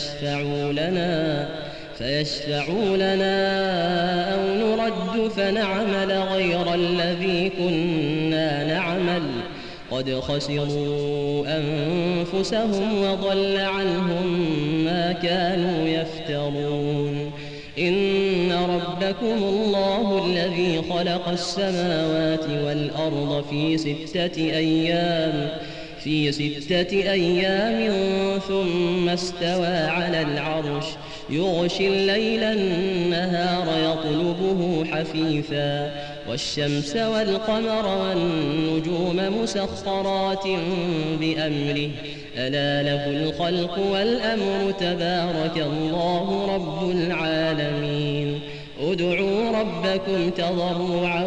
فيشفعوا لنا فيشفعوا لنا أو نرد فنعمل غير الذي كنا نعمل. قد خسروا أنفسهم وضل عنهم ما كانوا يفترون. إن ربكم الله الذي خلق السماوات والأرض في ستة أيام. في ستة أيام ثم استوى على العرش يغشي الليل النهار يطلبه حثيثا والشمس والقمر والنجوم مسخرات بأمره. ألا له الخلق والأمر تبارك الله رب العالمين. ادعوا ربكم تضرعا